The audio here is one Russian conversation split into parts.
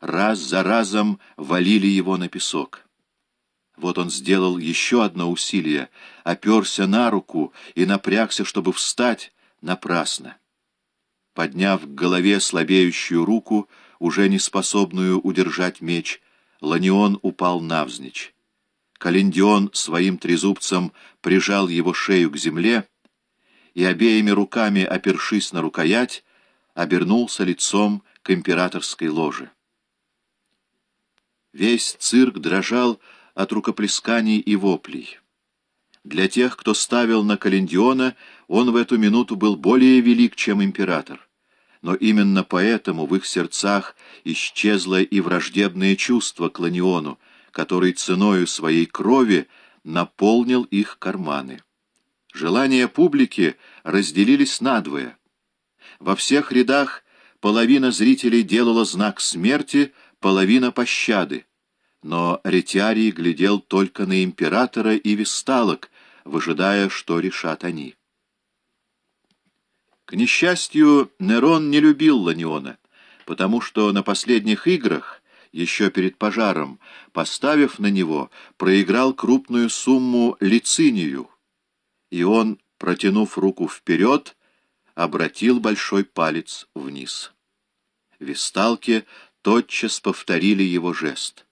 раз за разом валили его на песок. Вот он сделал еще одно усилие, оперся на руку и напрягся, чтобы встать, напрасно. Подняв к голове слабеющую руку, уже не способную удержать меч, Ланион упал навзничь. Календион своим трезубцем прижал его шею к земле и, обеими руками опершись на рукоять, обернулся лицом к императорской ложе. Весь цирк дрожал от рукоплесканий и воплей. Для тех, кто ставил на Календиона, он в эту минуту был более велик, чем император. Но именно поэтому в их сердцах исчезло и враждебное чувство к Ланиону, который ценою своей крови наполнил их карманы. Желания публики разделились надвое. Во всех рядах половина зрителей делала знак смерти, половина пощады. Но Ретиарий глядел только на императора и весталок, выжидая, что решат они. К несчастью, Нерон не любил Ланиона, потому что на последних играх, еще перед пожаром, поставив на него, проиграл крупную сумму лицинию, и он, протянув руку вперед, обратил большой палец вниз. Весталки тотчас повторили его жест.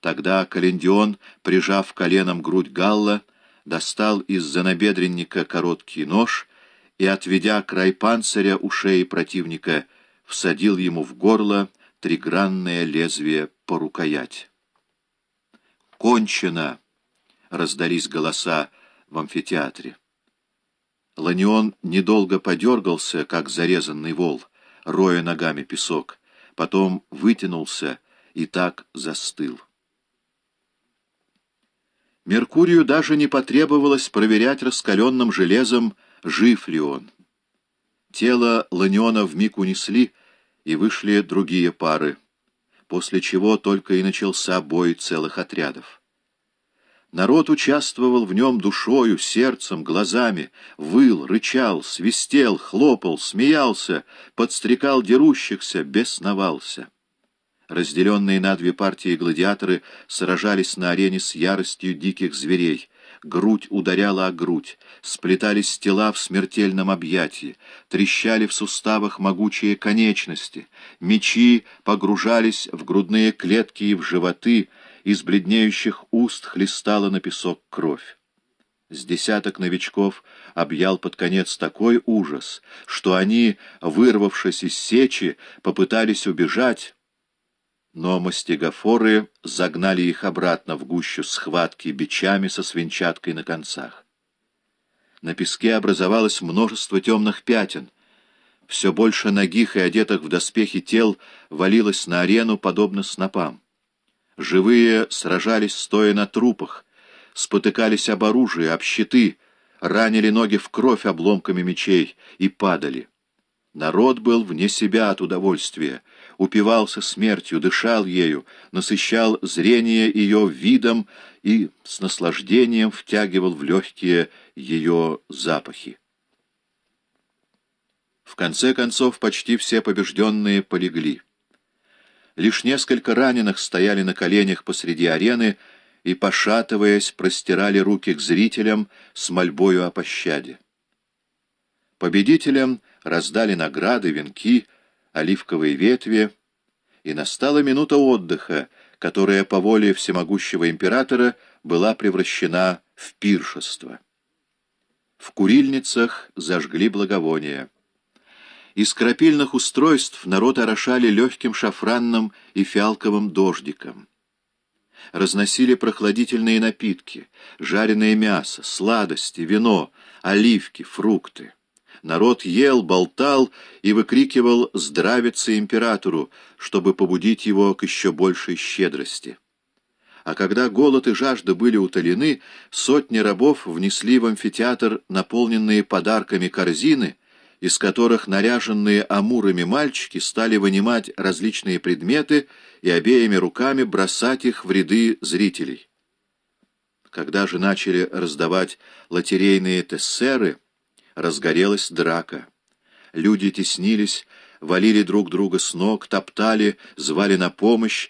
Тогда Календион, прижав коленом грудь Галла, достал из-за набедренника короткий нож и, отведя край панциря у шеи противника, всадил ему в горло тригранное лезвие по рукоять. «Кончено!» — раздались голоса в амфитеатре. Ланион недолго подергался, как зарезанный вол, роя ногами песок, потом вытянулся и так застыл. Меркурию даже не потребовалось проверять раскаленным железом, жив ли он. Тело Ланиона вмиг унесли, и вышли другие пары, после чего только и начался бой целых отрядов. Народ участвовал в нем душою, сердцем, глазами, выл, рычал, свистел, хлопал, смеялся, подстрекал дерущихся, бесновался. Разделенные на две партии гладиаторы сражались на арене с яростью диких зверей. Грудь ударяла о грудь, сплетались тела в смертельном объятии, трещали в суставах могучие конечности, мечи погружались в грудные клетки и в животы, из бледнеющих уст хлестала на песок кровь. С десяток новичков объял под конец такой ужас, что они, вырвавшись из сечи, попытались убежать, но мастигофоры загнали их обратно в гущу схватки бичами со свинчаткой на концах. На песке образовалось множество темных пятен. Все больше ногих и одетых в доспехи тел валилось на арену, подобно снопам. Живые сражались, стоя на трупах, спотыкались об оружие, об щиты, ранили ноги в кровь обломками мечей и падали. Народ был вне себя от удовольствия, упивался смертью, дышал ею, насыщал зрение ее видом и с наслаждением втягивал в легкие ее запахи. В конце концов, почти все побежденные полегли. Лишь несколько раненых стояли на коленях посреди арены и, пошатываясь, простирали руки к зрителям с мольбою о пощаде. Победителям раздали награды, венки, оливковые ветви, и настала минута отдыха, которая по воле всемогущего императора была превращена в пиршество. В курильницах зажгли благовония. Из крапильных устройств народ орошали легким шафранным и фиалковым дождиком. Разносили прохладительные напитки, жареное мясо, сладости, вино, оливки, фрукты. Народ ел, болтал и выкрикивал «Здравица императору!», чтобы побудить его к еще большей щедрости. А когда голод и жажда были утолены, сотни рабов внесли в амфитеатр наполненные подарками корзины — из которых наряженные амурами мальчики стали вынимать различные предметы и обеими руками бросать их в ряды зрителей. Когда же начали раздавать лотерейные тессеры, разгорелась драка. Люди теснились, валили друг друга с ног, топтали, звали на помощь,